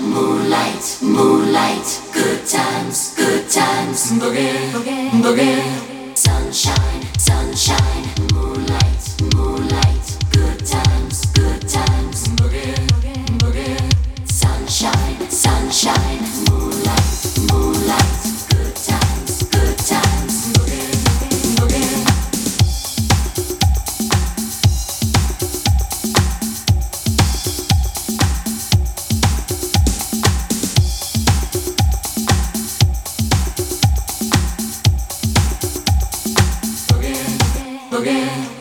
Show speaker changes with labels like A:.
A: moonlight, moonlight, good times, good times, boogie, boogie, boogie, sunshine, sunshine. Yeah.